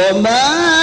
وما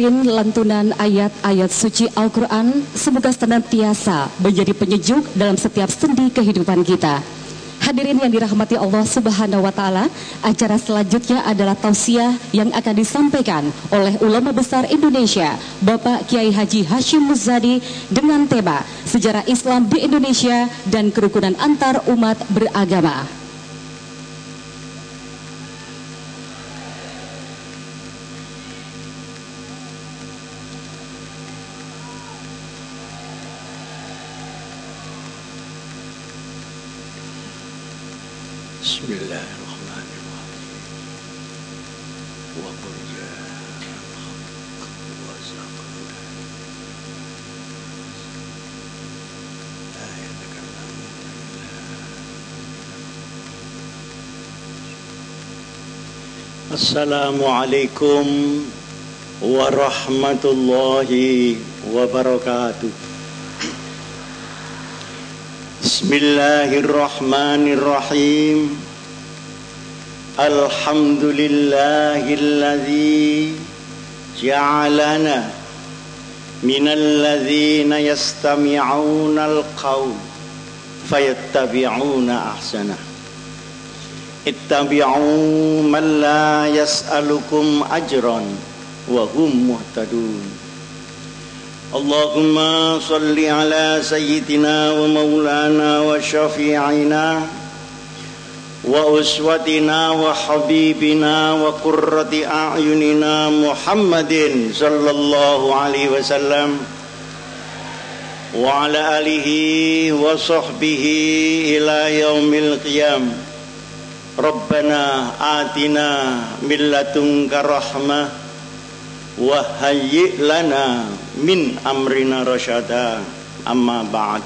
Hadirin lantunan ayat-ayat suci Al-Quran semoga senantiasa menjadi penyejuk dalam setiap sendi kehidupan kita. Hadirin yang dirahmati Allah Subhanahu wa taala, acara selanjutnya adalah tausiah yang akan disampaikan oleh ulama besar Indonesia, Bapak Kiai Haji Hashim Muzadi dengan tema Sejarah Islam di Indonesia dan Kerukunan Antar Umat Beragama. السلام عليكم ورحمة الله وبركاته. بسم الله الرحمن الرحيم. الحمد لله الذي جعلنا من الذين يستمعون القول فيتبعون ittabi'u man la yas'alukum ajran wa hum muhtadun Allahumma salli ala sayyidina wa maulana wa syafi'ina wa uswatina wa habibina wa qurrati a'yunina Muhammadin sallallahu alaihi wasallam وعلى آله وصحبه إلى يوم القيامة Rabbana atina min ladunka rahmah wa hayyi lana min amrina rasyada amma ba'd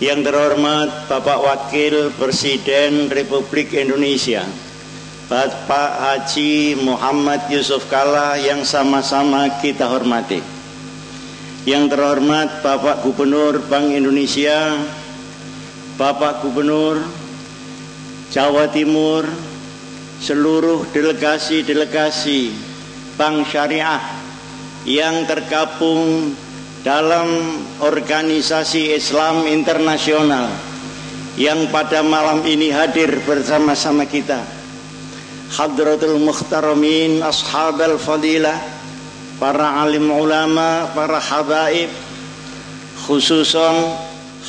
Yang terhormat Bapak Wakil Presiden Republik Indonesia Bapak Haji Muhammad Yusuf Kala yang sama-sama kita hormati. Yang terhormat Bapak Gubernur Bank Indonesia, Bapak Gubernur Jawa Timur seluruh delegasi-delegasi Bank Syariah yang tergabung dalam organisasi Islam internasional yang pada malam ini hadir bersama-sama kita. Hadratul Mukhtaramin Ashabal Fadilah para alim ulama para habaib khususon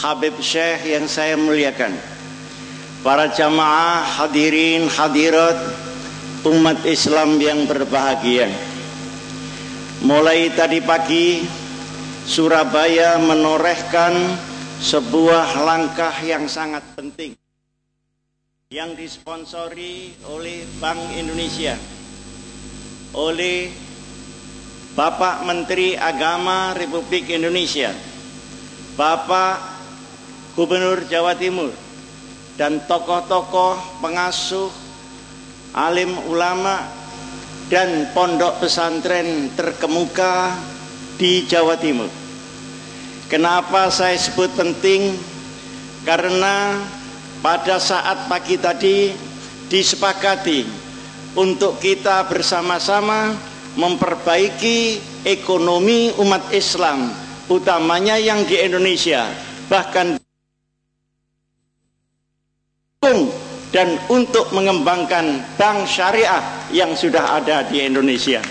Habib Syekh yang saya muliakan para jamaah hadirin hadirat umat Islam yang berbahagia. Mulai tadi pagi Surabaya menorehkan sebuah langkah yang sangat penting yang disponsori oleh Bank Indonesia oleh Bapak Menteri Agama Republik Indonesia Bapak Gubernur Jawa Timur dan tokoh-tokoh pengasuh alim ulama dan pondok pesantren terkemuka di Jawa Timur. Kenapa saya sebut penting? Karena pada saat pagi tadi disepakati untuk kita bersama-sama memperbaiki ekonomi umat Islam, utamanya yang di Indonesia, bahkan dan untuk mengembangkan bank syariah yang sudah ada di Indonesia.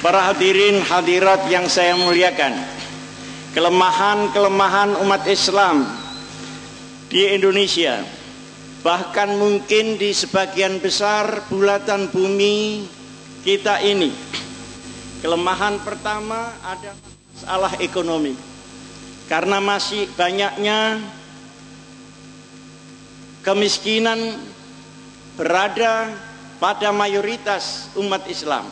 Para hadirin hadirat yang saya muliakan, kelemahan-kelemahan umat Islam di Indonesia, bahkan mungkin di sebagian besar bulatan bumi kita ini. Kelemahan pertama ada masalah ekonomi. Karena masih banyaknya kemiskinan berada pada mayoritas umat Islam.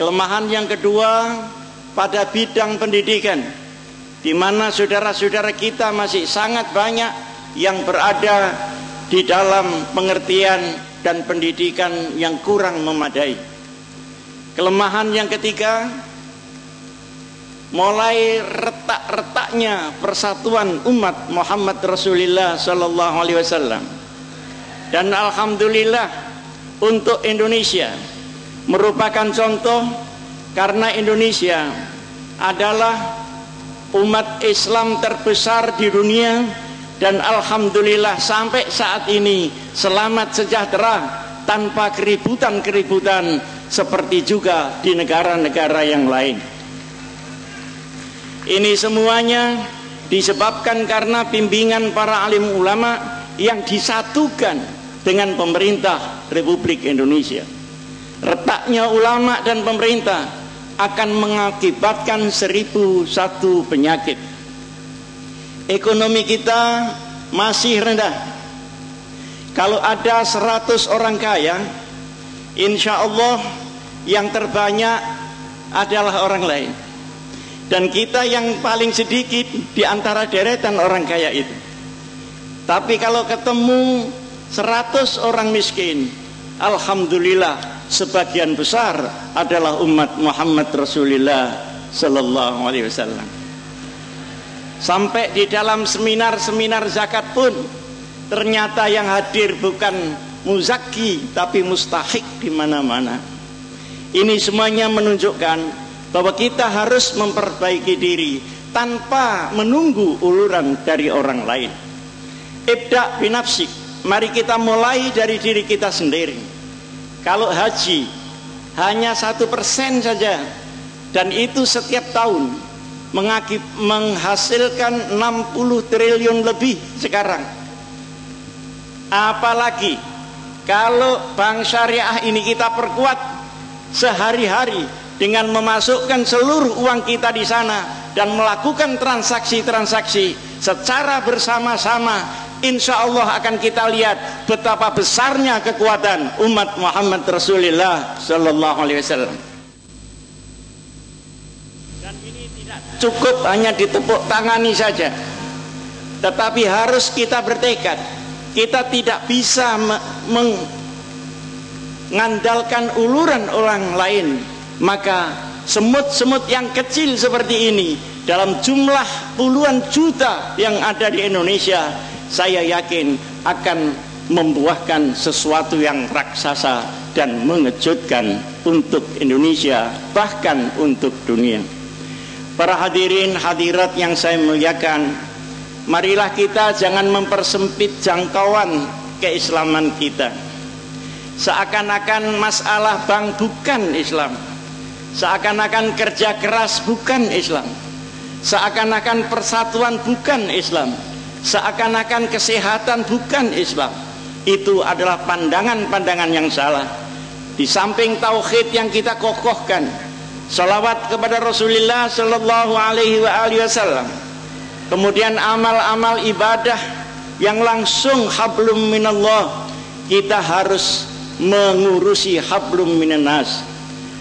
Kelemahan yang kedua pada bidang pendidikan di mana saudara-saudara kita masih sangat banyak yang berada di dalam pengertian dan pendidikan yang kurang memadai. Kelemahan yang ketiga mulai retak-retaknya persatuan umat Muhammad Rasulullah sallallahu alaihi wasallam. Dan alhamdulillah untuk Indonesia merupakan contoh karena Indonesia adalah umat Islam terbesar di dunia dan alhamdulillah sampai saat ini selamat sejahtera tanpa keributan-keributan seperti juga di negara-negara yang lain. Ini semuanya disebabkan karena bimbingan para alim ulama yang disatukan dengan pemerintah Republik Indonesia. Retaknya ulama dan pemerintah akan mengakibatkan seribu satu penyakit. Ekonomi kita masih rendah. Kalau ada seratus orang kaya, insya Allah yang terbanyak adalah orang lain. Dan kita yang paling sedikit di antara deretan orang kaya itu. Tapi kalau ketemu 100 orang miskin, Alhamdulillah sebagian besar adalah umat Muhammad Rasulullah Sallallahu Alaihi Wasallam. Sampai di dalam seminar-seminar zakat pun ternyata yang hadir bukan muzaki tapi mustahik di mana-mana. Ini semuanya menunjukkan bahwa kita harus memperbaiki diri tanpa menunggu uluran dari orang lain. Ibda binafsik. Mari kita mulai dari diri kita sendiri. Kalau haji hanya satu persen saja dan itu setiap tahun mengakib, menghasilkan 60 triliun lebih sekarang. Apalagi kalau bank syariah ini kita perkuat sehari-hari dengan memasukkan seluruh uang kita di sana dan melakukan transaksi-transaksi secara bersama-sama insya Allah akan kita lihat betapa besarnya kekuatan umat Muhammad Rasulullah Sallallahu Alaihi Wasallam. Dan ini tidak cukup hanya ditepuk tangani saja tetapi harus kita bertekad. Kita tidak bisa mengandalkan uluran orang lain maka semut-semut yang kecil seperti ini dalam jumlah puluhan juta yang ada di Indonesia saya yakin akan membuahkan sesuatu yang raksasa dan mengejutkan untuk Indonesia bahkan untuk dunia. Para hadirin hadirat yang saya muliakan marilah kita jangan mempersempit jangkauan keislaman kita. Seakan-akan masalah bank bukan Islam Seakan-akan kerja keras bukan Islam. Seakan-akan persatuan bukan Islam. Seakan-akan kesehatan bukan Islam. Itu adalah pandangan-pandangan yang salah. Di samping tauhid yang kita kokohkan, salawat kepada Rasulullah sallallahu alaihi wasallam. Kemudian amal-amal ibadah yang langsung hablum minallah kita harus mengurusi hablum minanas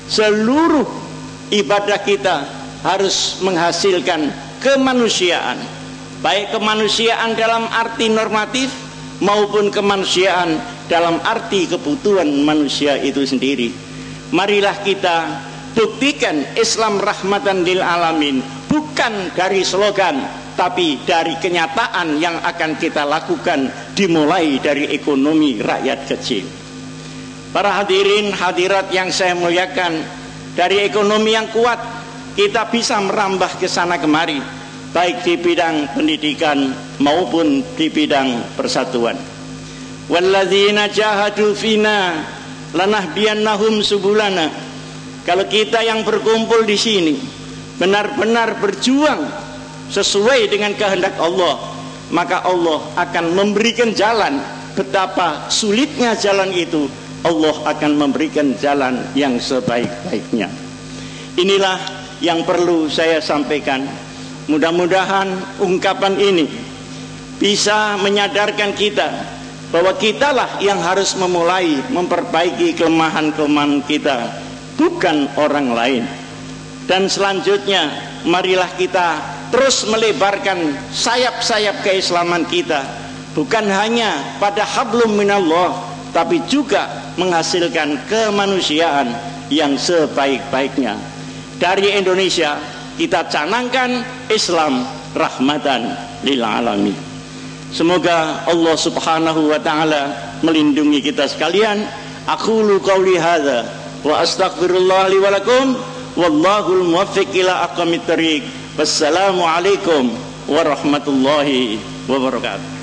seluruh ibadah kita harus menghasilkan kemanusiaan. Baik kemanusiaan dalam arti normatif maupun kemanusiaan dalam arti kebutuhan manusia itu sendiri. Marilah kita buktikan Islam rahmatan lil alamin bukan dari slogan tapi dari kenyataan yang akan kita lakukan dimulai dari ekonomi rakyat kecil Para hadirin hadirat yang saya muliakan Dari ekonomi yang kuat Kita bisa merambah ke sana kemari Baik di bidang pendidikan Maupun di bidang persatuan. Walladzina jahadu fina Lanahdiyannahum subulana. Kalau kita yang berkumpul di sini Benar-benar berjuang Sesuai dengan kehendak Allah Maka Allah akan memberikan jalan Betapa sulitnya jalan itu Allah akan memberikan jalan yang sebaik-baiknya. Inilah yang perlu saya sampaikan. Mudah-mudahan ungkapan ini bisa menyadarkan kita bahwa kitalah yang harus memulai memperbaiki kelemahan-kelemahan kita, bukan orang lain. Dan selanjutnya, marilah kita terus melebarkan sayap-sayap keislaman kita, bukan hanya pada hablum minallah, tapi juga menghasilkan kemanusiaan yang sebaik-baiknya. Dari Indonesia kita canangkan Islam rahmatan lil alamin. Semoga Allah Subhanahu wa taala melindungi kita sekalian. Aku qauli hadza wa astaghfirullah li wa lakum wallahul muwaffiq ila aqwamit thariq. Wassalamualaikum warahmatullahi wabarakatuh.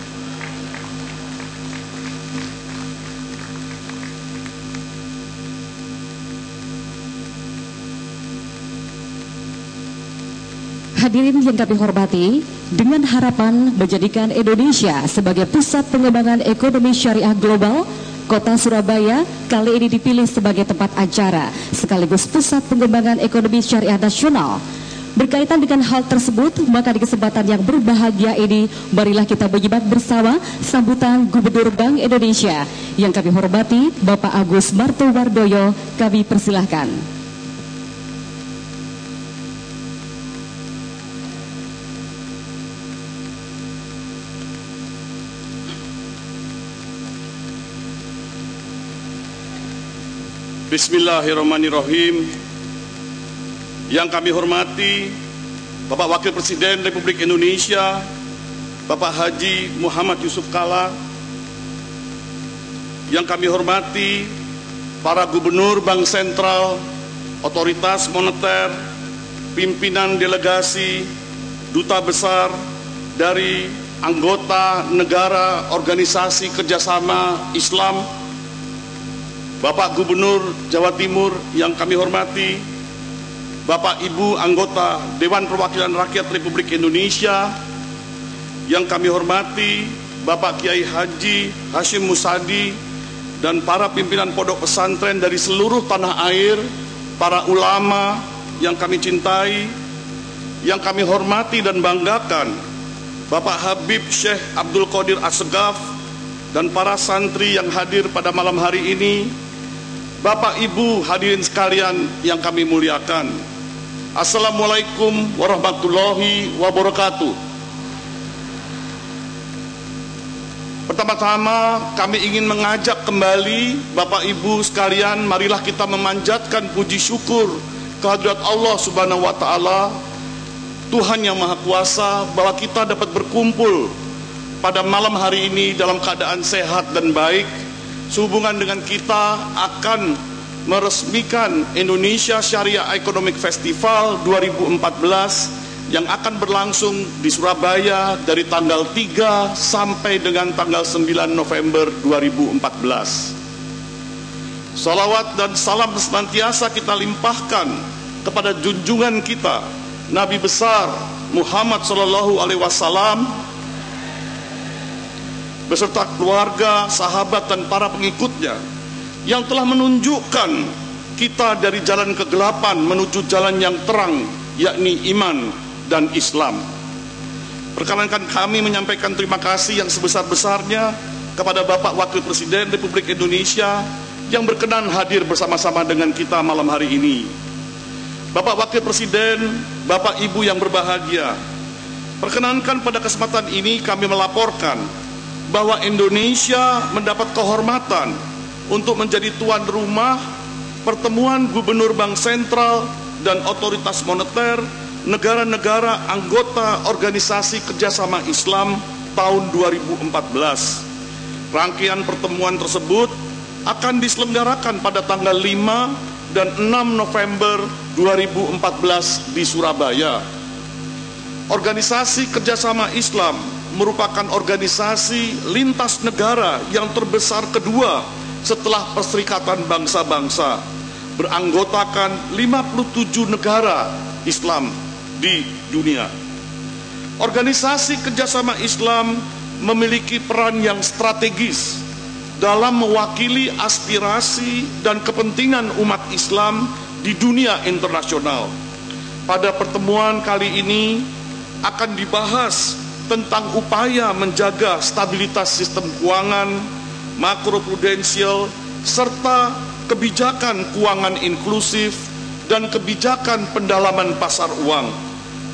Hadirin yang kami hormati, dengan harapan menjadikan Indonesia sebagai pusat pengembangan ekonomi syariah global, Kota Surabaya kali ini dipilih sebagai tempat acara sekaligus pusat pengembangan ekonomi syariah nasional. Berkaitan dengan hal tersebut, maka di kesempatan yang berbahagia ini, marilah kita menyimak bersama sambutan Gubernur Bank Indonesia. Yang kami hormati, Bapak Agus Martowardoyo, kami persilahkan. Bismillahirrahmanirrahim. Yang kami hormati Bapak Wakil Presiden Republik Indonesia Bapak Haji Muhammad Yusuf Kala Yang kami hormati Para Gubernur Bank Sentral Otoritas Moneter Pimpinan Delegasi Duta Besar Dari anggota negara organisasi kerjasama Islam Bapak Gubernur Jawa Timur yang kami hormati, Bapak Ibu anggota Dewan Perwakilan Rakyat Republik Indonesia yang kami hormati, Bapak Kiai Haji Hashim Musadi dan para pimpinan pondok pesantren dari seluruh tanah air, para ulama yang kami cintai, yang kami hormati dan banggakan, Bapak Habib Syekh Abdul Qadir Asgaf dan para santri yang hadir pada malam hari ini Bapak Ibu hadirin sekalian yang kami muliakan. Assalamualaikum warahmatullahi wabarakatuh. Pertama-tama kami ingin mengajak kembali Bapak Ibu sekalian marilah kita memanjatkan puji syukur kehadirat Allah Subhanahu wa taala Tuhan yang Maha Kuasa bahwa kita dapat berkumpul pada malam hari ini dalam keadaan sehat dan baik sehubungan dengan kita akan meresmikan Indonesia Syariah Economic Festival 2014 yang akan berlangsung di Surabaya dari tanggal 3 sampai dengan tanggal 9 November 2014. Salawat dan salam senantiasa kita limpahkan kepada junjungan kita Nabi besar Muhammad Sallallahu Alaihi Wasallam beserta keluarga, sahabat dan para pengikutnya yang telah menunjukkan kita dari jalan kegelapan menuju jalan yang terang yakni iman dan Islam. Perkenankan kami menyampaikan terima kasih yang sebesar-besarnya kepada Bapak Wakil Presiden Republik Indonesia yang berkenan hadir bersama-sama dengan kita malam hari ini. Bapak Wakil Presiden, Bapak Ibu yang berbahagia, perkenankan pada kesempatan ini kami melaporkan bahwa Indonesia mendapat kehormatan untuk menjadi tuan rumah pertemuan gubernur bank sentral dan otoritas moneter negara-negara anggota organisasi kerjasama Islam tahun 2014. Rangkaian pertemuan tersebut akan diselenggarakan pada tanggal 5 dan 6 November 2014 di Surabaya. Organisasi kerjasama Islam merupakan organisasi lintas negara yang terbesar kedua setelah Perserikatan Bangsa-Bangsa beranggotakan 57 negara Islam di dunia. Organisasi kerjasama Islam memiliki peran yang strategis dalam mewakili aspirasi dan kepentingan umat Islam di dunia internasional. Pada pertemuan kali ini akan dibahas tentang upaya menjaga stabilitas sistem keuangan, makroprudensial, serta kebijakan keuangan inklusif dan kebijakan pendalaman pasar uang,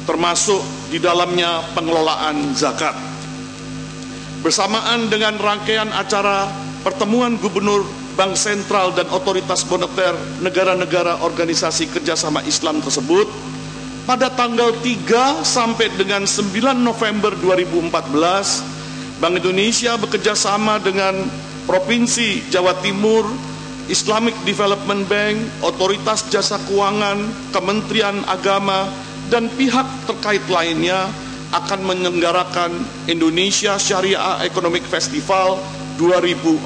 termasuk di dalamnya pengelolaan zakat. Bersamaan dengan rangkaian acara pertemuan gubernur Bank Sentral dan Otoritas Moneter negara-negara organisasi kerjasama Islam tersebut, pada tanggal 3 sampai dengan 9 November 2014 Bank Indonesia bekerja sama dengan Provinsi Jawa Timur Islamic Development Bank, Otoritas Jasa Keuangan, Kementerian Agama, dan pihak terkait lainnya akan menyelenggarakan Indonesia Syariah Economic Festival 2014.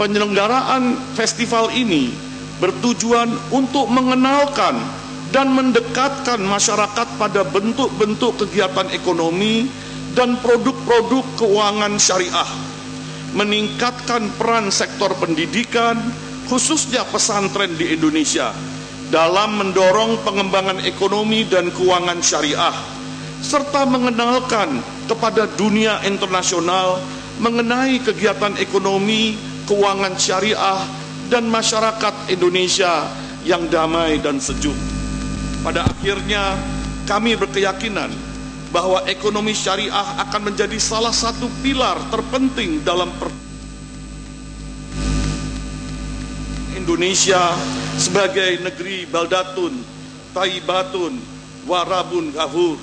Penyelenggaraan festival ini bertujuan untuk mengenalkan dan mendekatkan masyarakat pada bentuk-bentuk kegiatan ekonomi dan produk-produk keuangan syariah, meningkatkan peran sektor pendidikan, khususnya pesantren di Indonesia, dalam mendorong pengembangan ekonomi dan keuangan syariah serta mengenalkan kepada dunia internasional mengenai kegiatan ekonomi, keuangan syariah dan masyarakat Indonesia yang damai dan sejuk. Pada akhirnya kami berkeyakinan bahwa ekonomi syariah akan menjadi salah satu pilar terpenting dalam per Indonesia sebagai negeri baldatun, taibatun, warabun gafur,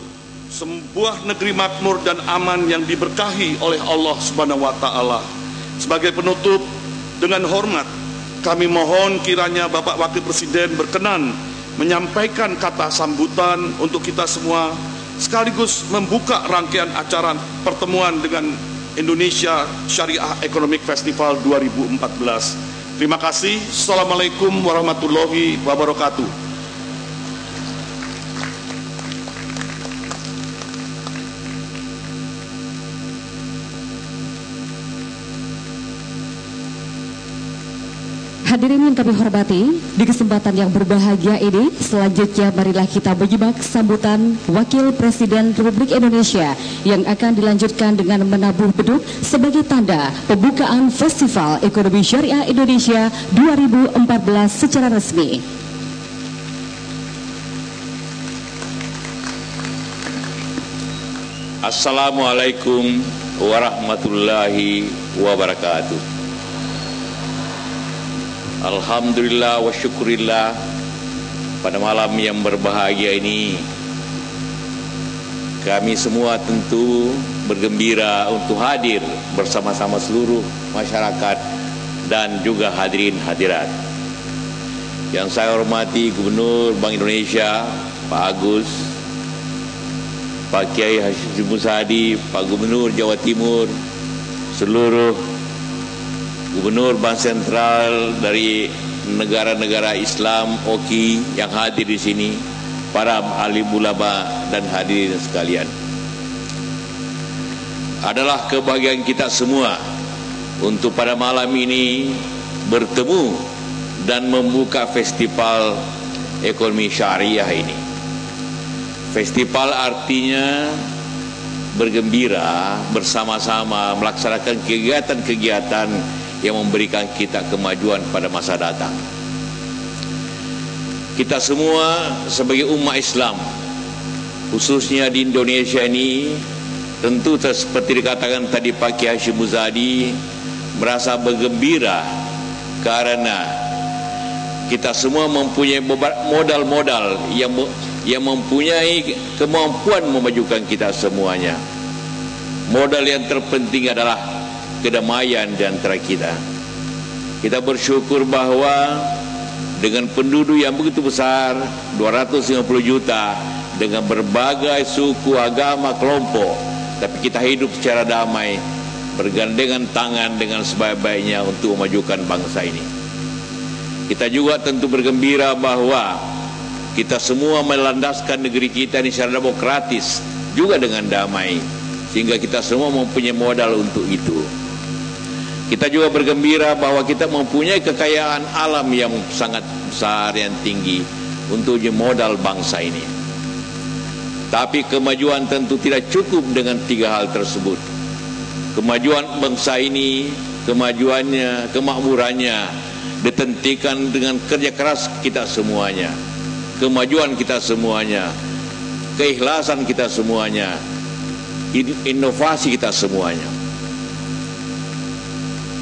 sebuah negeri makmur dan aman yang diberkahi oleh Allah Subhanahu wa taala. Sebagai penutup dengan hormat kami mohon kiranya Bapak Wakil Presiden berkenan menyampaikan kata sambutan untuk kita semua sekaligus membuka rangkaian acara pertemuan dengan Indonesia Syariah Economic Festival 2014. Terima kasih. Assalamualaikum warahmatullahi wabarakatuh. Hadirin yang kami hormati, di kesempatan yang berbahagia ini, selanjutnya marilah kita menyimak sambutan Wakil Presiden Republik Indonesia yang akan dilanjutkan dengan menabuh beduk sebagai tanda pembukaan Festival Ekonomi Syariah Indonesia 2014 secara resmi. Assalamualaikum warahmatullahi wabarakatuh. Alhamdulillah wa syukurillah pada malam yang berbahagia ini kami semua tentu bergembira untuk hadir bersama-sama seluruh masyarakat dan juga hadirin hadirat. Yang saya hormati Gubernur Bank Indonesia Pak Agus, Pak Kiai Hashim Musadi, Pak Gubernur Jawa Timur, seluruh Gubernur Bank Sentral dari negara-negara Islam OKI yang hadir di sini, para ahli ulama dan hadirin sekalian. Adalah kebahagiaan kita semua untuk pada malam ini bertemu dan membuka festival ekonomi syariah ini. Festival artinya bergembira bersama-sama melaksanakan kegiatan-kegiatan yang memberikan kita kemajuan pada masa datang. Kita semua sebagai umat Islam, khususnya di Indonesia ini, tentu seperti dikatakan tadi Pak Kiai Hashim Muzadi, merasa bergembira karena kita semua mempunyai modal-modal yang yang mempunyai kemampuan memajukan kita semuanya. Modal yang terpenting adalah kedamaian di antara kita. Kita bersyukur bahawa dengan penduduk yang begitu besar, 250 juta, dengan berbagai suku, agama, kelompok, tapi kita hidup secara damai, bergandengan tangan dengan sebaik-baiknya untuk memajukan bangsa ini. Kita juga tentu bergembira bahawa kita semua melandaskan negeri kita ini secara demokratis, juga dengan damai, sehingga kita semua mempunyai modal untuk itu. Kita juga bergembira bahwa kita mempunyai kekayaan alam yang sangat besar yang tinggi untuk modal bangsa ini. Tapi kemajuan tentu tidak cukup dengan tiga hal tersebut. Kemajuan bangsa ini, kemajuannya, kemakmurannya ditentukan dengan kerja keras kita semuanya. Kemajuan kita semuanya, keikhlasan kita semuanya, inovasi kita semuanya.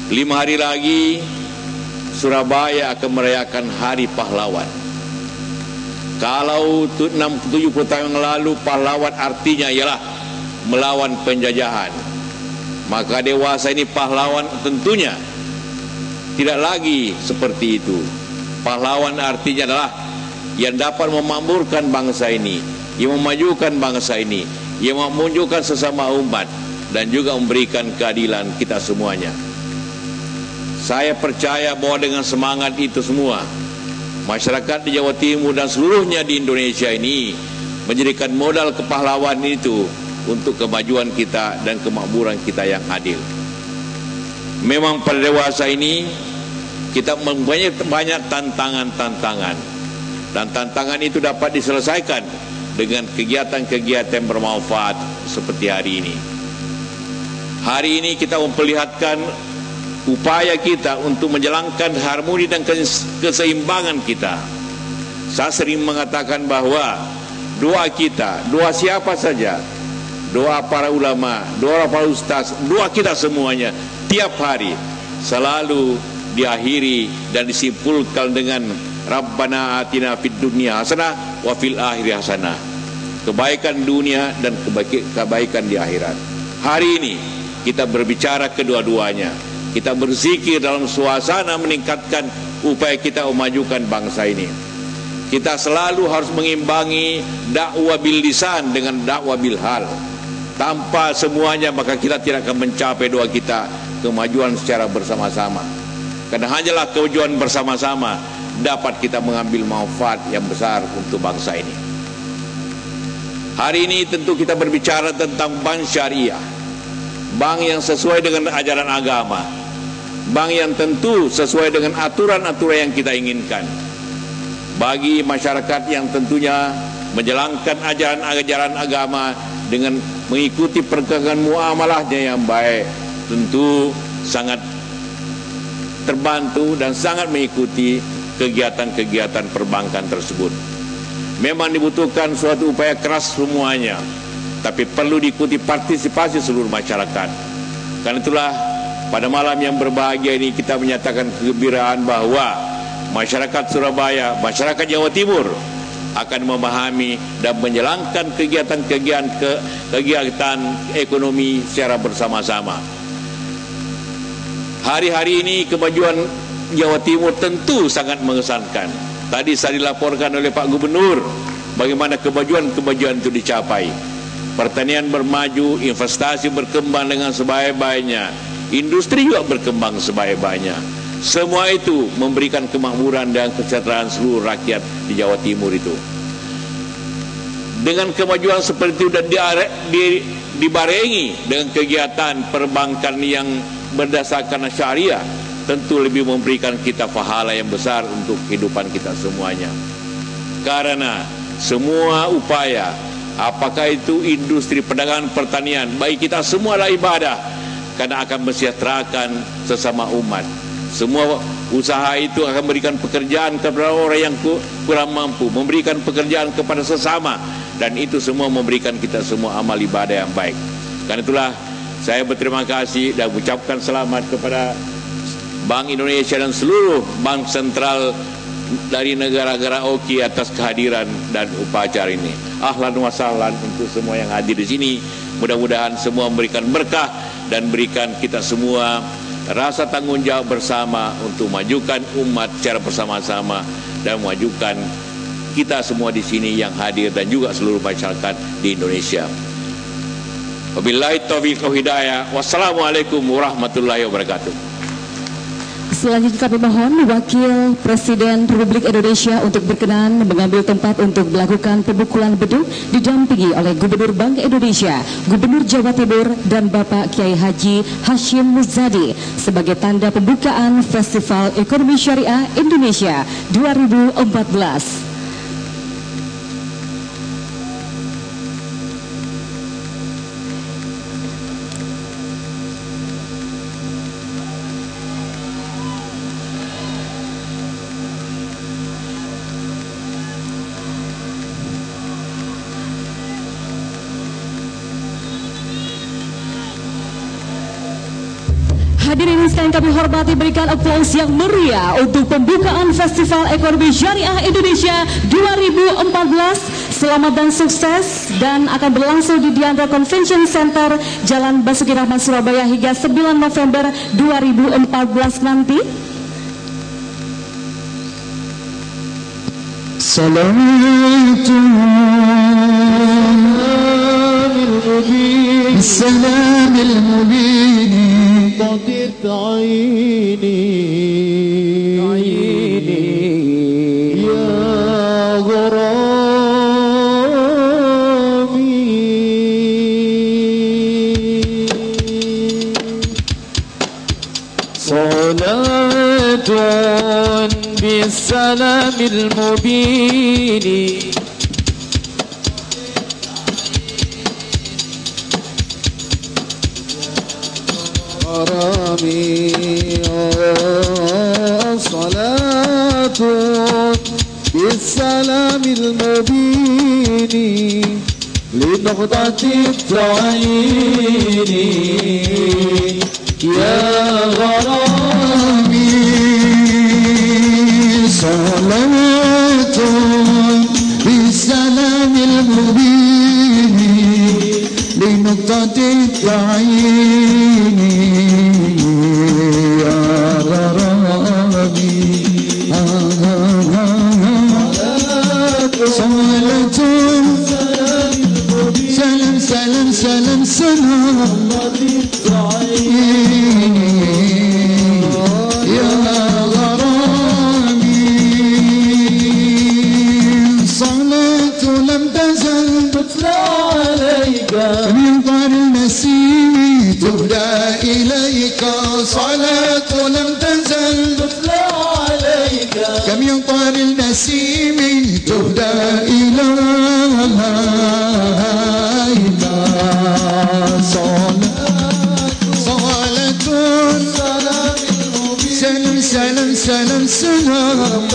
Lima hari lagi Surabaya akan merayakan Hari Pahlawan. Kalau 60-70 tahun lalu pahlawan artinya ialah melawan penjajahan. Maka dewasa ini pahlawan tentunya tidak lagi seperti itu. Pahlawan artinya adalah yang dapat memakmurkan bangsa ini, yang memajukan bangsa ini, yang memunjukkan sesama umat dan juga memberikan keadilan kita semuanya. Saya percaya bahwa dengan semangat itu semua, masyarakat di Jawa Timur dan seluruhnya di Indonesia ini menjadikan modal kepahlawan itu untuk kemajuan kita dan kemakmuran kita yang adil. Memang pada dewasa ini kita mempunyai banyak tantangan-tantangan dan tantangan itu dapat diselesaikan dengan kegiatan-kegiatan bermanfaat seperti hari ini. Hari ini kita memperlihatkan upaya kita untuk menjalankan harmoni dan keseimbangan kita. Saya sering mengatakan bahwa doa kita, doa siapa saja, doa para ulama, doa para ustaz, doa kita semuanya tiap hari selalu diakhiri dan disimpulkan dengan Rabbana atina fid dunya hasanah wa fil akhirati hasanah. Kebaikan dunia dan kebaikan di akhirat. Hari ini kita berbicara kedua-duanya. Kita berzikir dalam suasana meningkatkan upaya kita memajukan bangsa ini. Kita selalu harus mengimbangi dakwah bil lisan dengan dakwah bil hal. Tanpa semuanya maka kita tidak akan mencapai doa kita kemajuan secara bersama-sama. Karena hanyalah kemajuan bersama-sama dapat kita mengambil manfaat yang besar untuk bangsa ini. Hari ini tentu kita berbicara tentang bank syariah. Bank yang sesuai dengan ajaran agama. Bank yang tentu sesuai dengan aturan-aturan yang kita inginkan bagi masyarakat yang tentunya menjalankan ajaran-ajaran agama dengan mengikuti perkembangan muamalahnya yang baik tentu sangat terbantu dan sangat mengikuti kegiatan-kegiatan perbankan tersebut. Memang dibutuhkan suatu upaya keras semuanya, tapi perlu diikuti partisipasi seluruh masyarakat. Karena itulah pada malam yang berbahagia ini kita menyatakan kegembiraan bahwa masyarakat Surabaya, masyarakat Jawa Timur akan memahami dan menjalankan kegiatan-kegiatan ke, kegiatan ekonomi secara bersama-sama. Hari-hari ini kemajuan Jawa Timur tentu sangat mengesankan. Tadi saya dilaporkan oleh Pak Gubernur bagaimana kemajuan-kemajuan itu dicapai. Pertanian bermaju, investasi berkembang dengan sebaik-baiknya, industri juga berkembang sebaik-baiknya. Semua itu memberikan kemakmuran dan kesejahteraan seluruh rakyat di Jawa Timur itu. Dengan kemajuan seperti itu dan di, di, dibarengi dengan kegiatan perbankan yang berdasarkan syariah, tentu lebih memberikan kita pahala yang besar untuk kehidupan kita semuanya. Karena semua upaya, apakah itu industri perdagangan pertanian, bagi kita semua adalah ibadah, karena akan mensejahterakan sesama umat semua usaha itu akan memberikan pekerjaan kepada orang yang kurang mampu, memberikan pekerjaan kepada sesama dan itu semua memberikan kita semua amal ibadah yang baik. Karena itulah saya berterima kasih dan ucapkan selamat kepada Bank Indonesia dan seluruh bank sentral dari negara-negara OKI atas kehadiran dan upacara ini. Ahlan wa untuk semua yang hadir di sini. Mudah-mudahan semua memberikan berkah dan berikan kita semua rasa tanggung jawab bersama untuk majukan umat secara bersama-sama dan memajukan kita semua di sini yang hadir dan juga seluruh masyarakat di Indonesia. Wabillahi taufiq hidayah. Wassalamualaikum warahmatullahi wabarakatuh. Selanjutnya kami mohon Wakil Presiden Republik Indonesia untuk berkenan mengambil tempat untuk melakukan pemukulan beduk didampingi oleh Gubernur Bank Indonesia, Gubernur Jawa Timur dan Bapak Kiai Haji Hashim Muzadi sebagai tanda pembukaan Festival Ekonomi Syariah Indonesia 2014. kami hormati berikan aplaus yang meriah untuk pembukaan Festival Ekonomi Syariah Indonesia 2014. Selamat dan sukses dan akan berlangsung di Diandra Convention Center Jalan Basuki Rahmat Surabaya hingga 9 November 2014 nanti. Salam المبين فقدت عيني عيني يا غرامي. صلاة بالسلام المبين. الصلاة بالسلام المبين لنقطة التعين يا غرامي صلاة بالسلام المبين لنقطة التعين نسيم تهدى إلى سلام سلام سلام سلام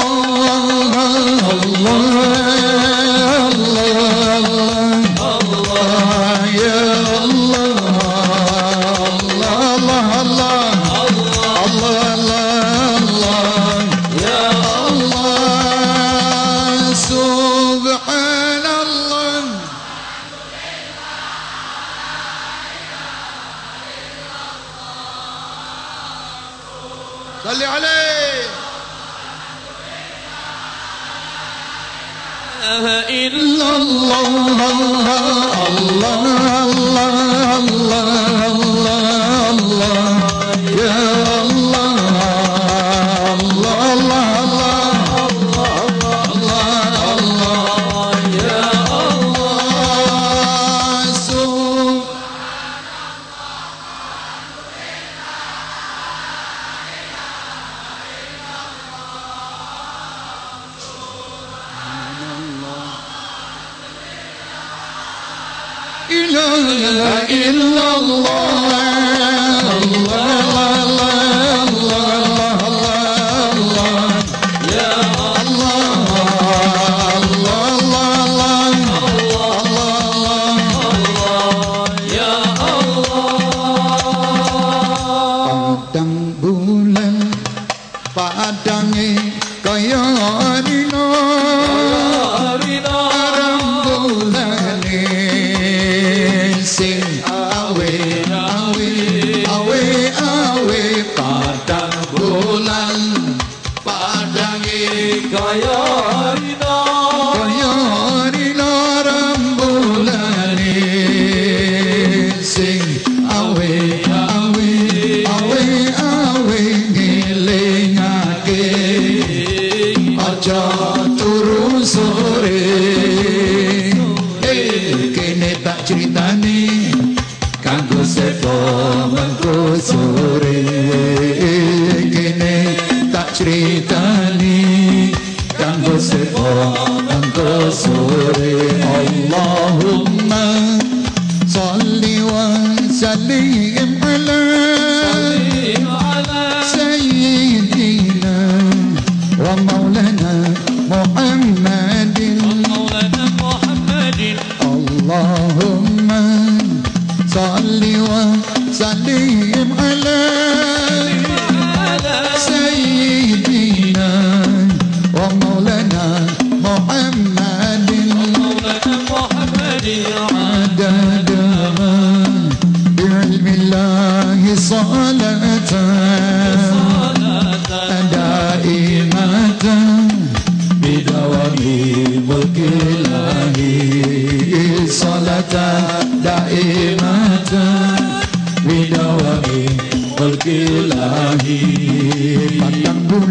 Allah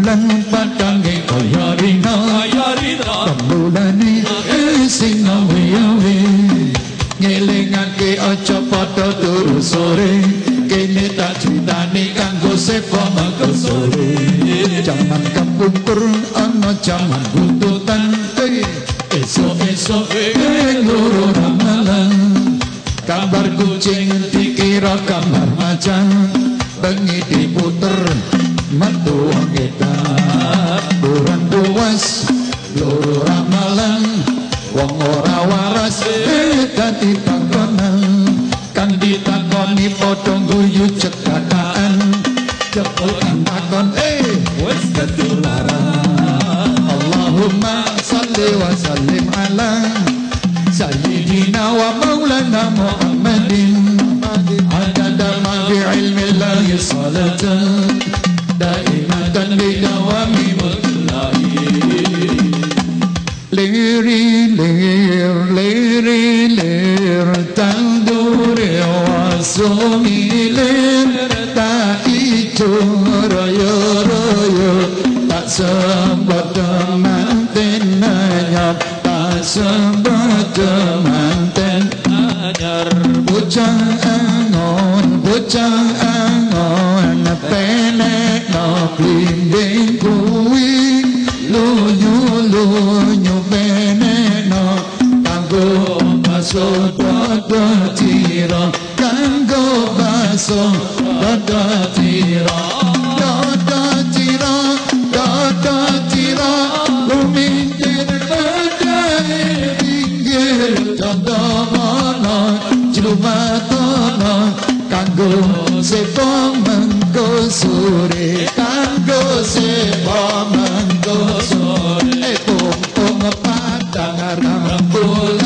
plan Tá na rampa. Oh,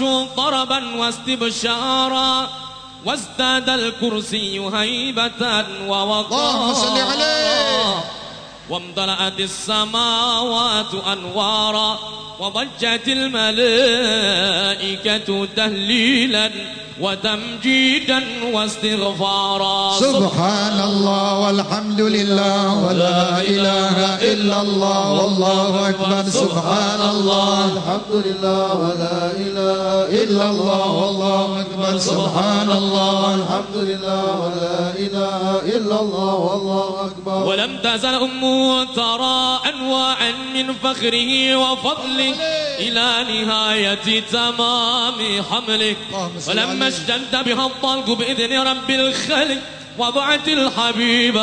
العرش طربا واستبشارا وازداد الكرسي هيبة ووقارا. وامتلأت السماوات أنوارا وضجت الملائكة تهليلا وتمجيدا واستغفارا. سبحان الله والحمد لله ولا إله إلا الله والله أكبر. سبحان الله الحمد لله ولا إله إلا الله والله أكبر. سبحان الله الحمد لله ولا إله إلا الله والله أكبر. ولم تزل أمه ترى أنواعا من فخره وفضله إلى نهاية تمام اللهم صل ولما. اشتد بها الطلق بإذن رب الخلق وضعت الحبيب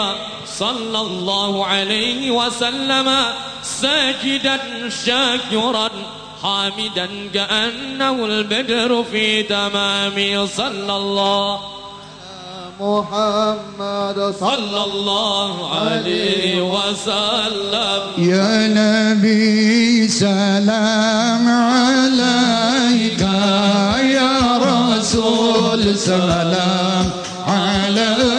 صلى الله عليه وسلم ساجدا شاكرا حامدا كأنه البدر في تمام صلى الله محمد صلى الله عليه وسلم. يا نبي سلام عليك يا رسول سلام عليك.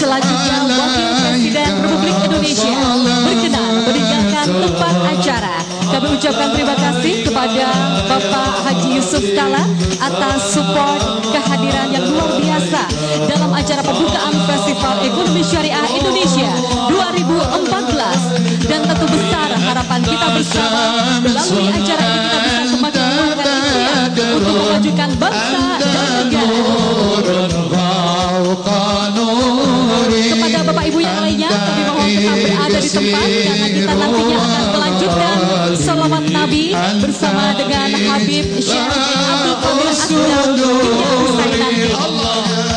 Selanjutnya Wakil Presiden Republik Indonesia berkenan meninggalkan tempat acara. Kami ucapkan terima kasih kepada Bapak Haji Yusuf Kala atas support kehadiran yang luar biasa dalam acara pembukaan Festival Ekonomi Syariah Indonesia 2014 dan tentu besar harapan kita bersama melalui acara ini kita bisa semakin menguatkan untuk memajukan bangsa dan negara. Di tempat karena kita nantinya akan melanjutkan salawat Nabi bersama dengan Habib bin Abdul Qadir Asgar hingga usai nanti.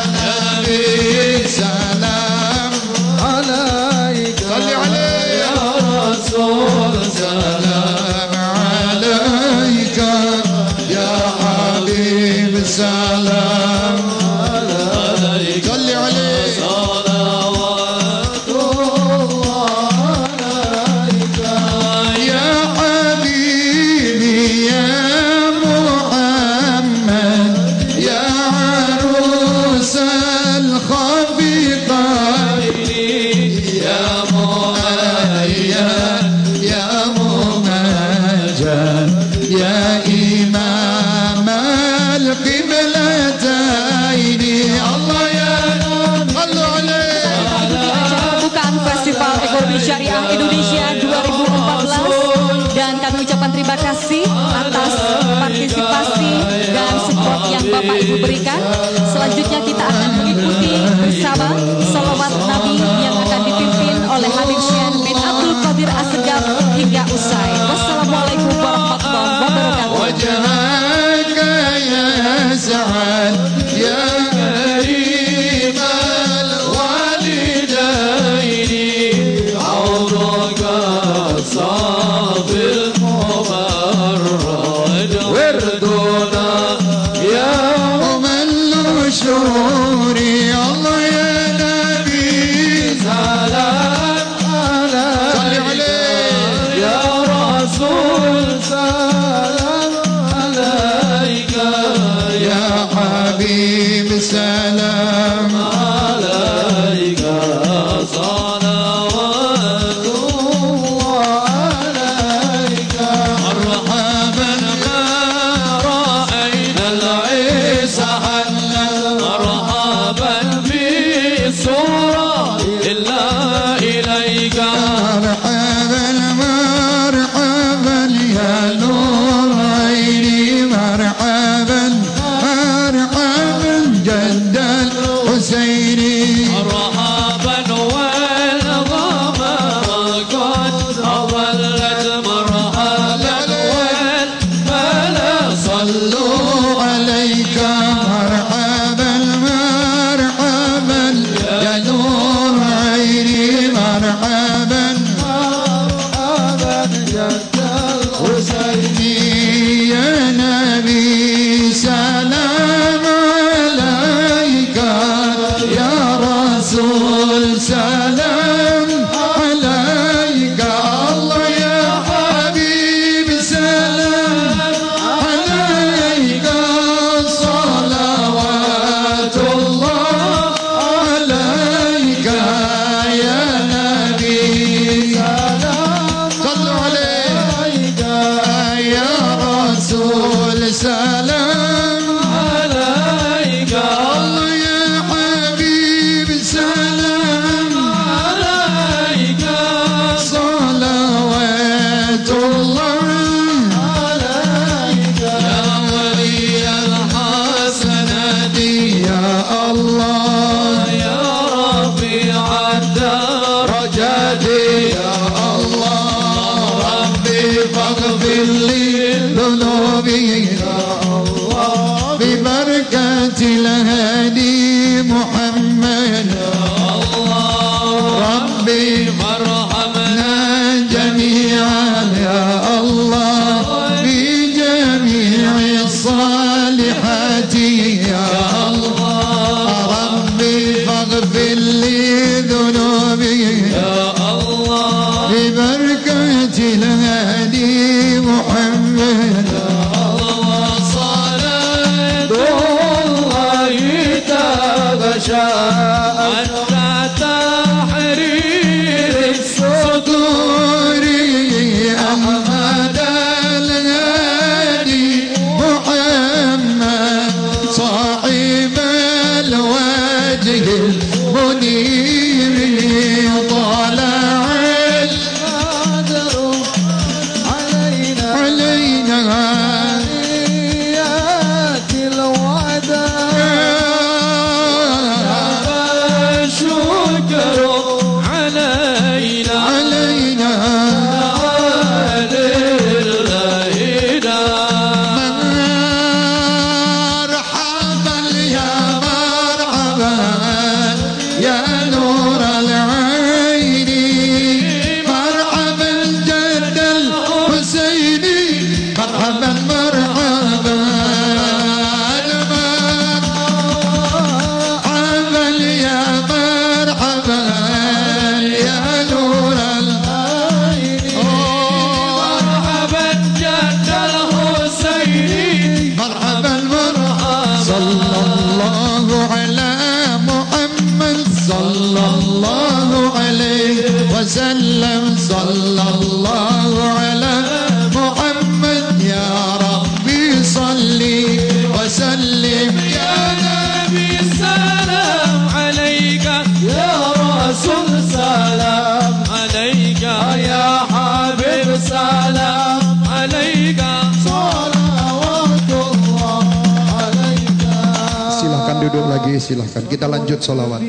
silahkan. Kita lanjut solawat.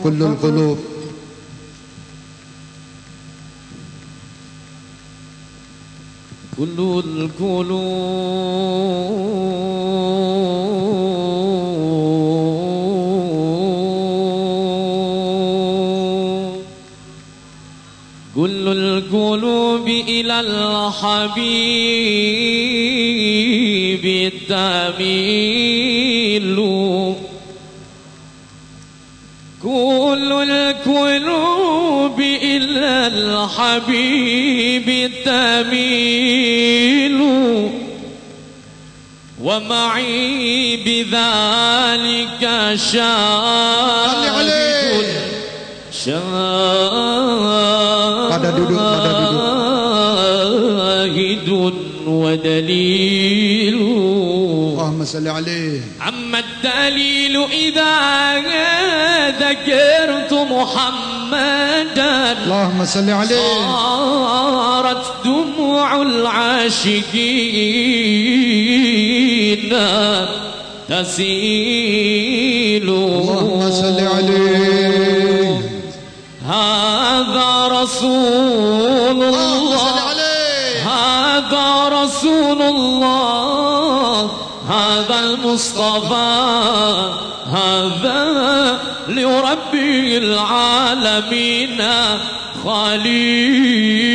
Kullul qulub. Kullul qulub. Kullul qulub ilal habib التميم القلوب إلا الحبيب تميل ومعي بذلك شاهد شاهد شاهد ودليل. اللهم صل عليه. ما الدليل إذا ذكرت محمدا. اللهم صل عليه. صارت دموع العاشقين تسيل. اللهم صل عليه. هذا رسول المصطفى هذا لرب العالمين خليل.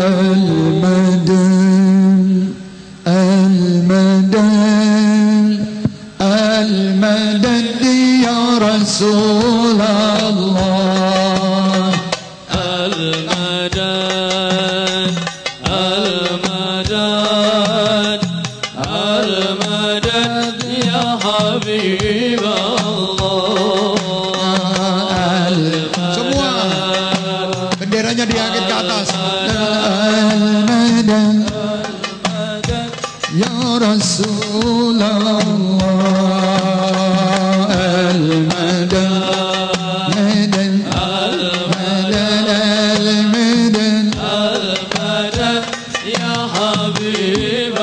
المدى المدى المدى يا رسول يا حبيب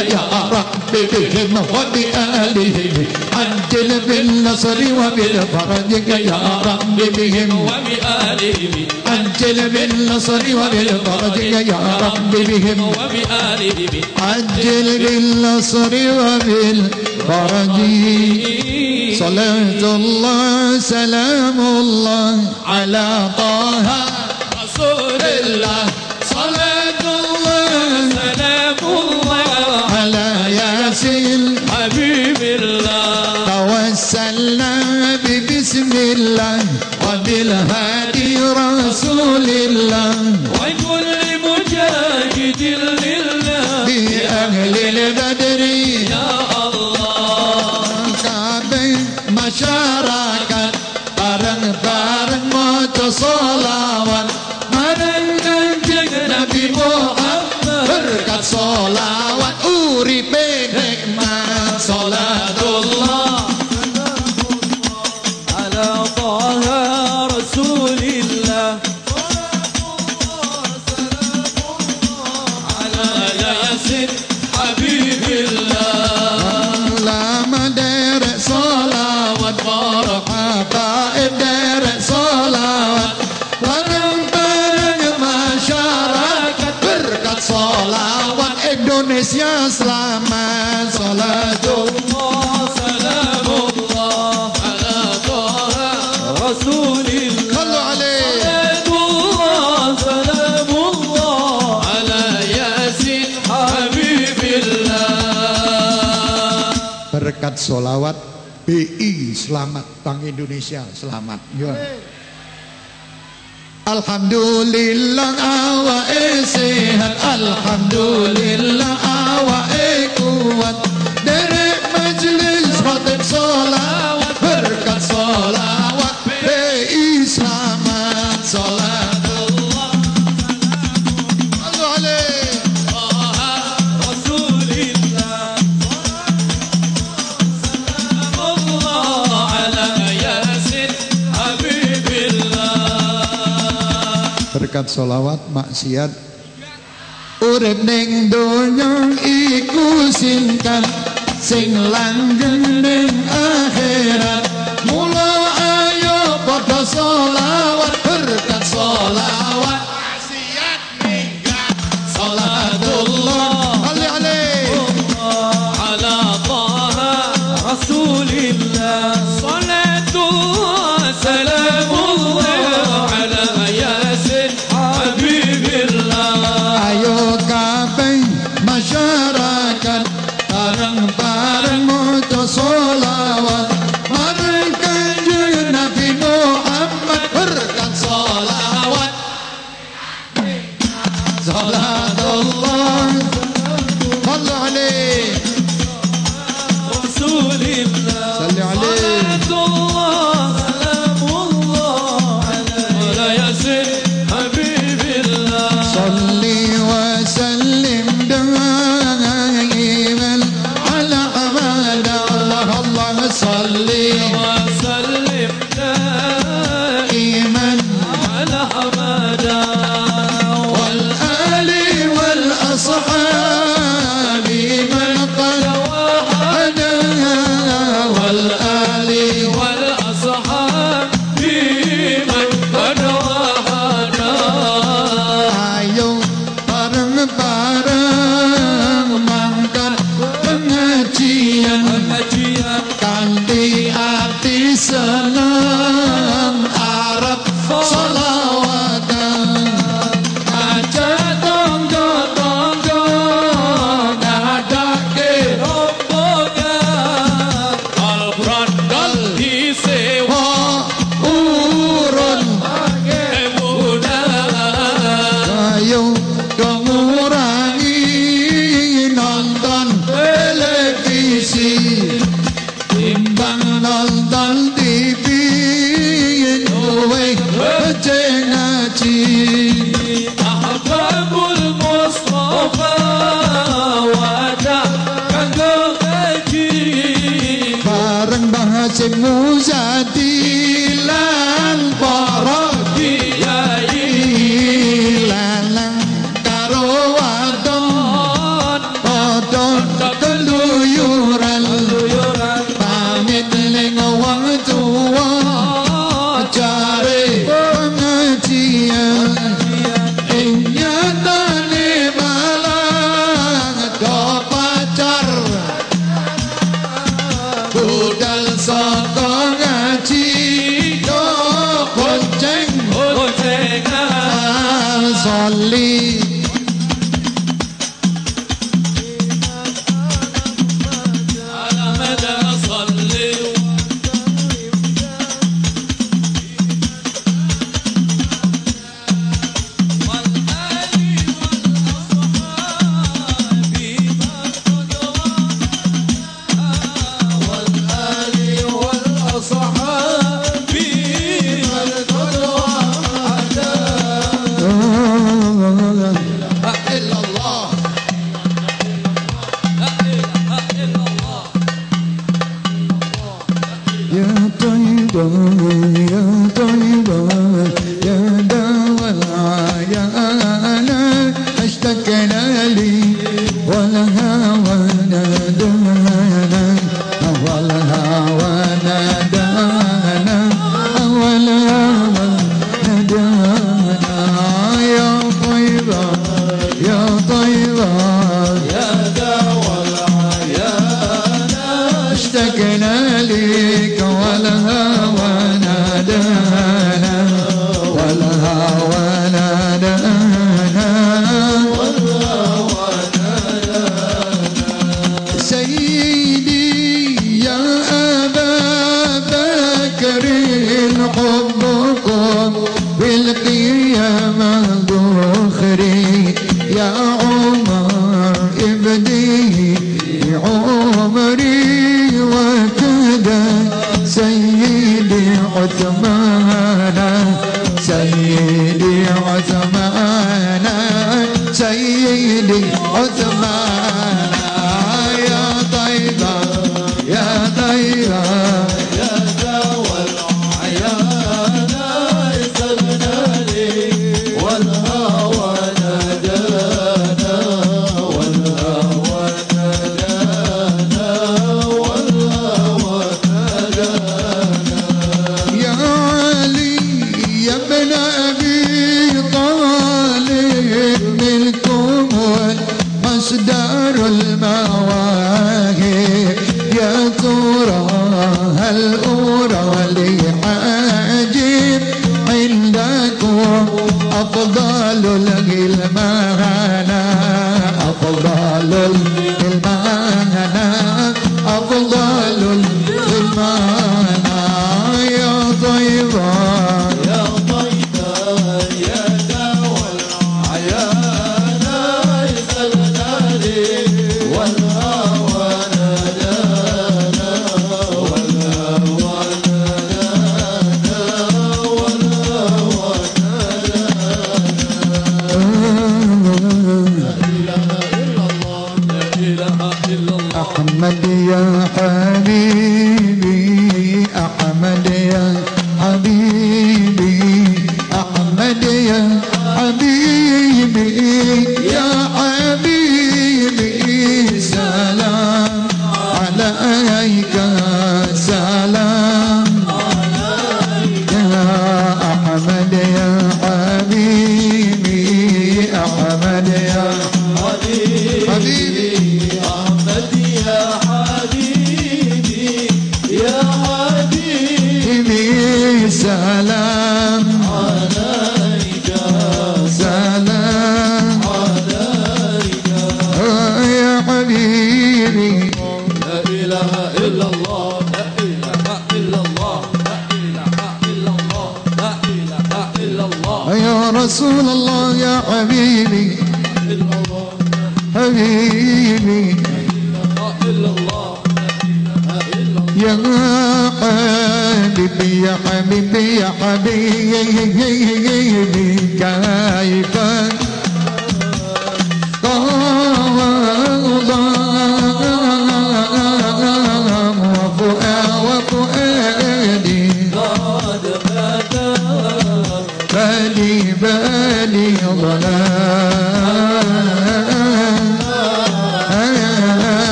يا رب بهم وبآلهم. عجل بالنصر وبالفرج يا رب بهم. وبآلهم. عجل بالنصر وبالفرج يا رب بهم. وبآلهم. عجل بالنصر وبالفرج. صلاة الله سلام الله على طه. solawat BI selamat Bank Indonesia selamat. Ya. Alhamdulillah awak sehat. Alhamdulillah awak kuat. berkat solawat maksiat. Urip neng donyong iku singkat sing langgeng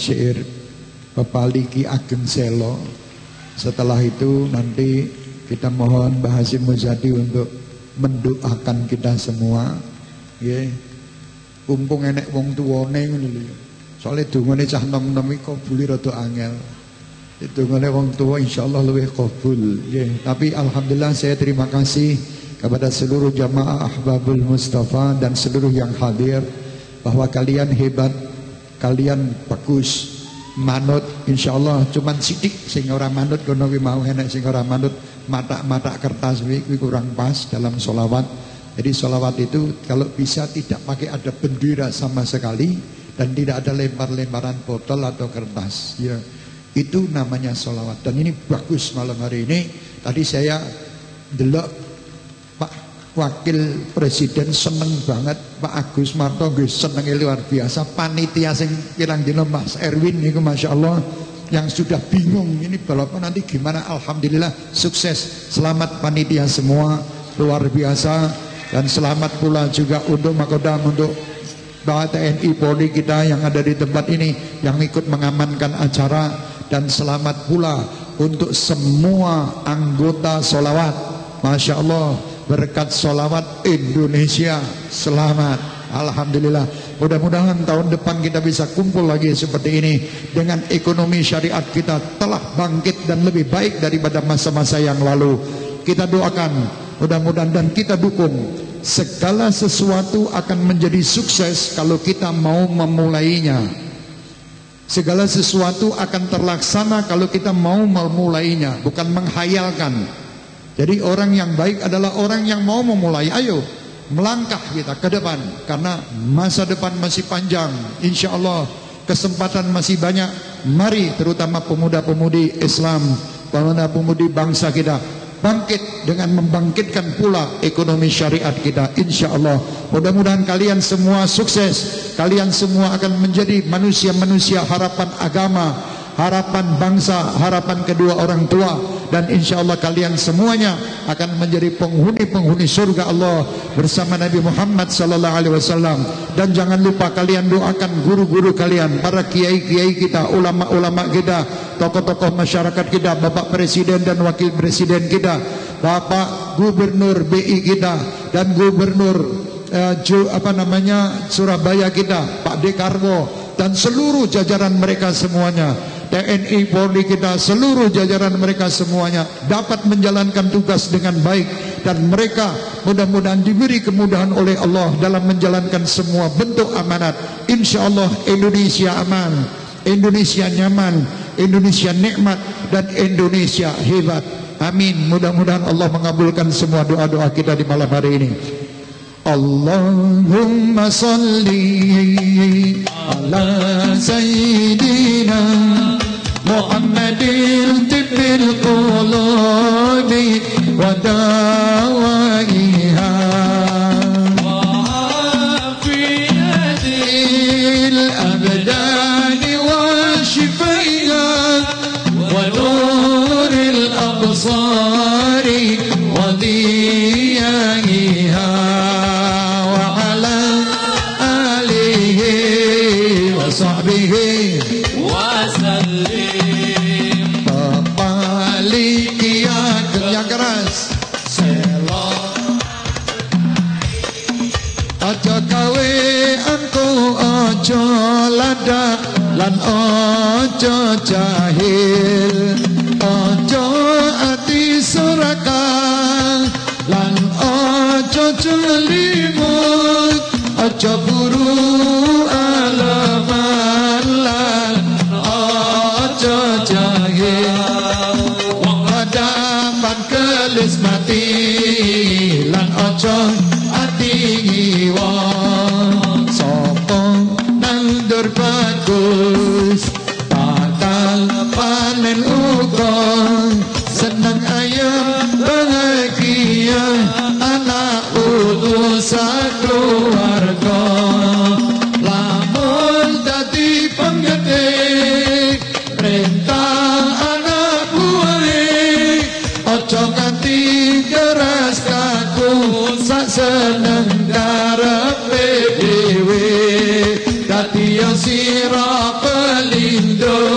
syair Pepali Ki Ageng Selo. Setelah itu nanti kita mohon Mbah Muzadi untuk mendoakan kita semua. Ya Kumpung enek wong tuwane ngono lho Soale dungane cah nom-nom iki kabuli rada angel. Dungane wong tua insyaallah luwih kabul. Nggih. Tapi alhamdulillah saya terima kasih kepada seluruh jamaah Ahbabul Mustafa dan seluruh yang hadir bahwa kalian hebat, kalian bagus, manut insyaallah cuman sidik sing ora manut kono kuwi mau enek sing ora manut mata-mata kertas kuwi kurang pas dalam solawat. Jadi solawat itu kalau bisa tidak pakai ada bendera sama sekali dan tidak ada lempar-lemparan botol atau kertas. Ya, itu namanya solawat dan ini bagus malam hari ini. Tadi saya delok Pak Wakil Presiden seneng banget. Pak Agus Marto nggih luar biasa. Panitia sing pirang dina Mas Erwin niku Masya Allah yang sudah bingung ini balapan nanti gimana. Alhamdulillah sukses. Selamat panitia semua luar biasa. Dan selamat pula juga untuk Makodam untuk bahwa TNI Polri kita yang ada di tempat ini yang ikut mengamankan acara. Dan selamat pula untuk semua anggota solawat Masya Allah berkat solawat Indonesia selamat Alhamdulillah mudah-mudahan tahun depan kita bisa kumpul lagi seperti ini dengan ekonomi syariat kita telah bangkit dan lebih baik daripada masa-masa yang lalu kita doakan mudah-mudahan dan kita dukung segala sesuatu akan menjadi sukses kalau kita mau memulainya. Segala sesuatu akan terlaksana kalau kita mau memulainya, bukan menghayalkan. Jadi orang yang baik adalah orang yang mau memulai. Ayo, melangkah kita ke depan karena masa depan masih panjang. Insya Allah kesempatan masih banyak. Mari terutama pemuda-pemudi Islam, pemuda-pemudi bangsa kita bangkit dengan membangkitkan pula ekonomi syariat kita insya Allah mudah-mudahan kalian semua sukses kalian semua akan menjadi manusia-manusia harapan agama harapan bangsa, harapan kedua orang tua dan insya Allah kalian semuanya akan menjadi penghuni-penghuni surga Allah bersama Nabi Muhammad sallallahu alaihi wasallam. Dan jangan lupa kalian doakan guru-guru kalian, para kiai-kiai kita, ulama-ulama kita, tokoh-tokoh masyarakat kita, Bapak Presiden dan Wakil Presiden kita, Bapak Gubernur BI kita dan Gubernur uh, Ju, apa namanya Surabaya kita, Pak Dekarwo dan seluruh jajaran mereka semuanya TNI Polri kita seluruh jajaran mereka semuanya dapat menjalankan tugas dengan baik. Dan mereka mudah-mudahan diberi kemudahan oleh Allah dalam menjalankan semua bentuk amanat. Insyaallah Indonesia aman Indonesia nyaman Indonesia nikmat dan Indonesia hebat. Amin. Mudah-mudahan Allah mengabulkan semua doa-doa kita di malam hari ini اللهم صل على سيدنا محمد طب القلوب ودواء ojo jahil Ojo ati surakan Lan ojo jelimut Ojo buru do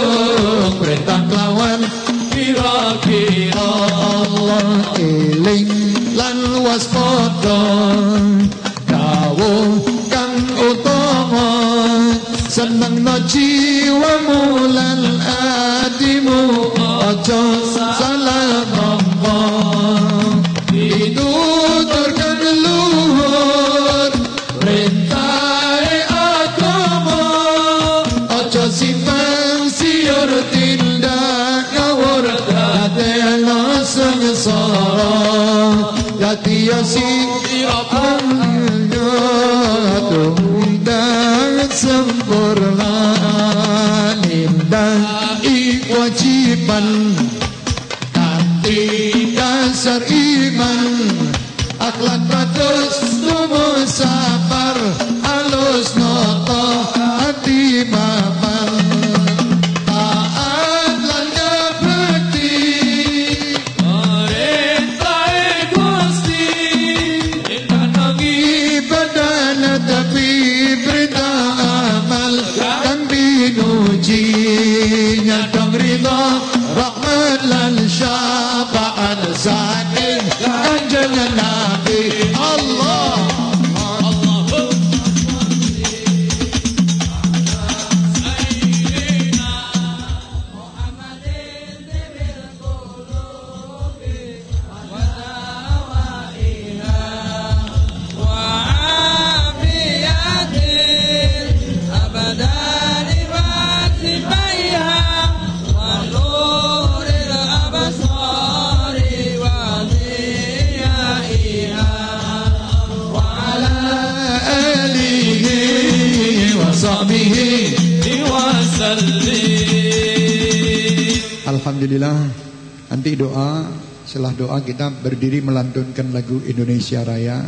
setelah doa kita berdiri melantunkan lagu Indonesia Raya.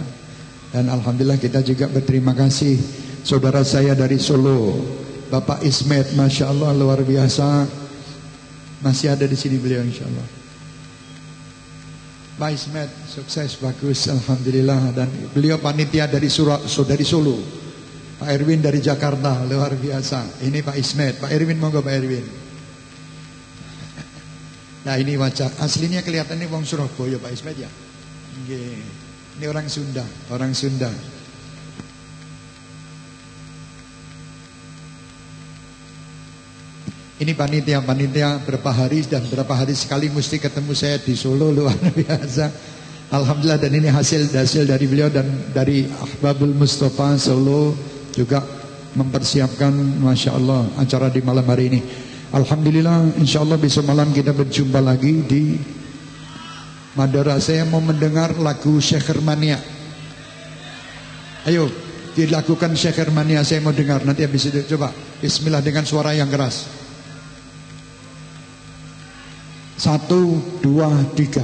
Dan Alhamdulillah kita juga berterima kasih saudara saya dari Solo Bapak Ismet. Masya Allah luar biasa. Masih ada di sini beliau Insya Allah. Pak Ismet sukses bagus Alhamdulillah. Dan beliau panitia dari Surah dari Solo. Pak Erwin dari Jakarta luar biasa. Ini Pak Ismet. Pak Erwin monggo Pak Erwin Nah ini wajah aslinya kelihatannya wong Surabaya Pak Ismet ya. Ini orang Sunda, orang Sunda. Ini panitia-panitia berapa hari dan berapa hari sekali mesti ketemu saya di Solo luar biasa. Alhamdulillah dan ini hasil hasil dari beliau dan dari Ahbabul Mustafa Solo juga mempersiapkan Masya Allah acara di malam hari ini. Alhamdulillah insya Allah besok malam kita berjumpa lagi di Madara. Saya mau mendengar lagu Syekh Hermania. Ayo dilakukan Syekh Hermania saya mau dengar nanti habis itu coba Bismillah dengan suara yang keras. Satu, dua, tiga.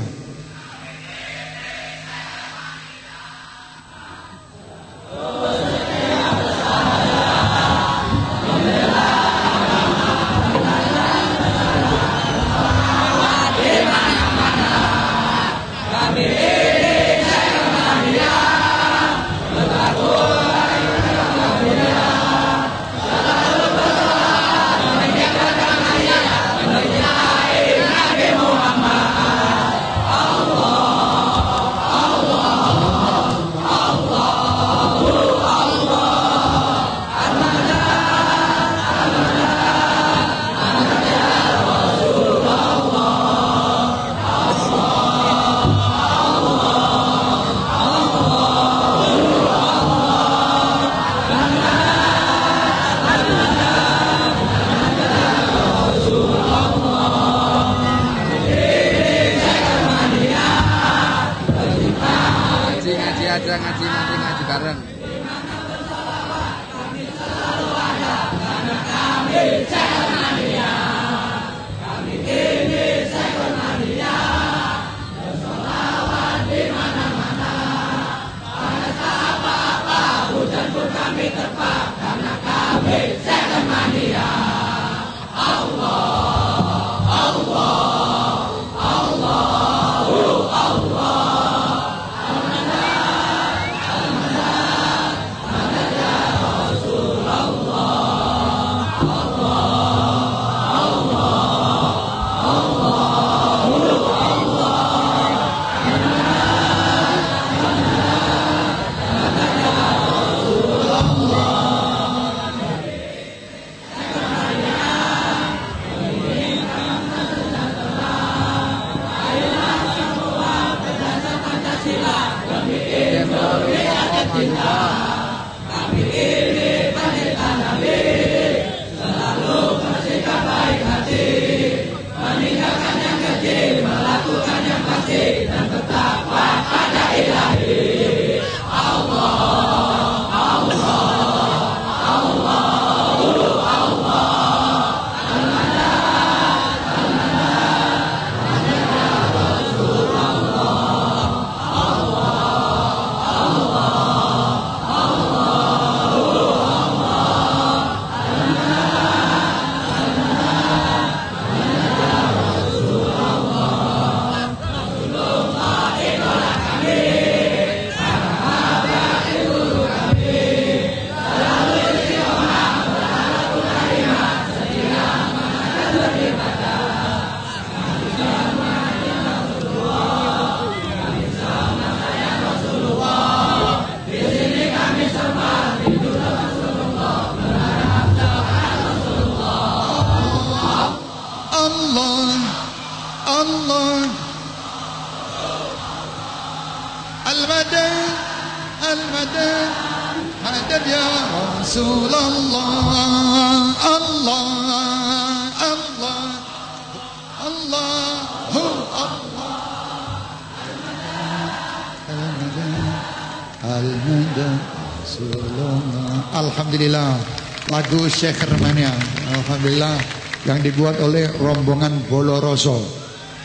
Lagu Syekh Remania Alhamdulillah yang dibuat oleh rombongan Boloroso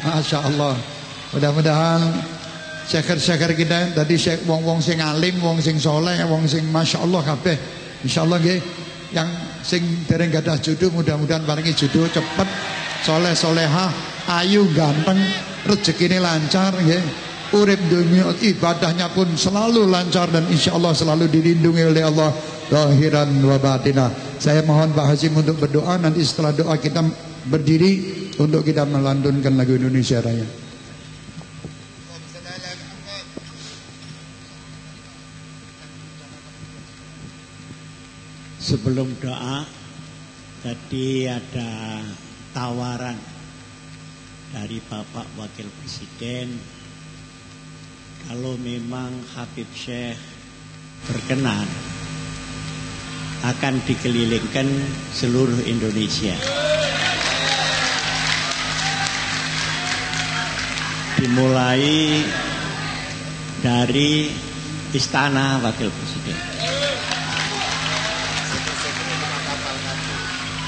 Masya Allah mudah-mudahan Syekher-syekher kita tadi syekh wong-wong sing alim, wong sing soleh, wong sing masya Allah kabeh. Insyaallah nggih yang sing dereng gadah jodoh mudah-mudahan paringi jodoh cepet, soleh solehah, ayu ganteng, rezekine lancar nggih. Urip dunia ibadahnya pun selalu lancar dan insya Allah selalu dilindungi oleh Allah zahiran wa batinah. Saya mohon Pak Hasim untuk berdoa nanti setelah doa kita berdiri untuk kita melantunkan lagu Indonesia Raya. Sebelum doa Tadi ada tawaran Dari Bapak Wakil Presiden Kalau memang Habib Syekh berkenan Akan dikelilingkan seluruh Indonesia Dimulai dari Istana Wakil Presiden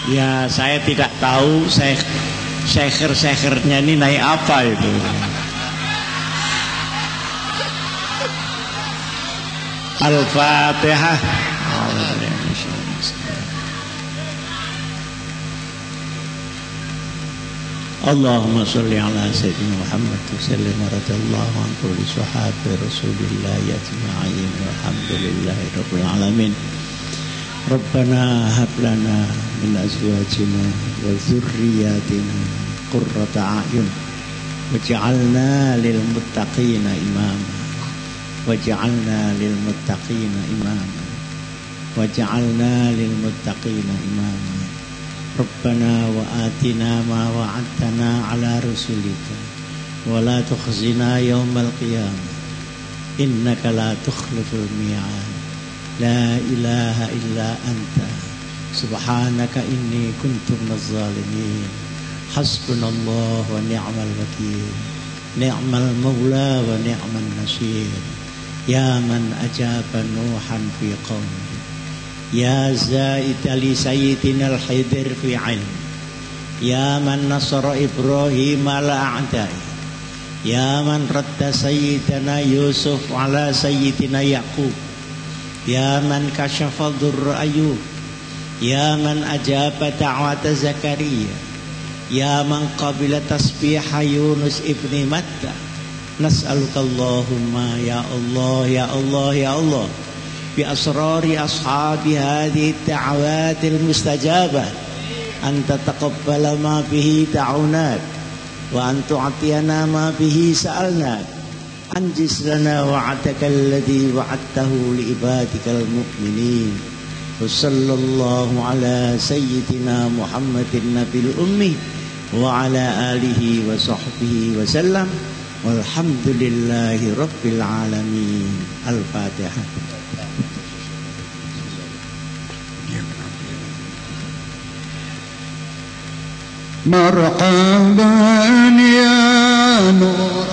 Ya saya tidak tahu saya seher-sehernya ini naik apa itu. Al-Fatihah. اللهم صل على سيدنا محمد وسلم ورضي الله عن كل صحابة رسول الله أجمعين والحمد لله رب العالمين ربنا هب لنا من أزواجنا وذرياتنا قرة أعين واجعلنا للمتقين إماما واجعلنا للمتقين إماما واجعلنا للمتقين إماما ربنا وآتنا ما وعدتنا على رسلك ولا تخزنا يوم القيامة إنك لا تخلف الميعاد لا إله إلا أنت سبحانك إني كنت من الظالمين حسبنا الله ونعم الوكيل نعم المولى ونعم النصير يا من أجاب نوحا في قومه يا زائد لسيدنا الحذر في علم يا من نصر إبراهيم على أعدائه. يا من رد سيدنا يوسف على سيدنا يعقوب. يا من كشف ضر أيوب. يا من أجاب دعوة زكريا. يا من قبل تسبيح يونس ابن متى. نسألك اللهم يا الله يا الله يا الله. بأسرار أصحاب هذه الدعوات المستجابة أن تتقبل ما به دعوناك وأن تعطينا ما به سألناك. أنجز لنا وعدك الذي وعدته لعبادك المؤمنين. وصلى الله على سيدنا محمد النبي الأمي وعلى آله وصحبه وسلم. والحمد لله رب العالمين. الفاتحة. مرحبا يا نور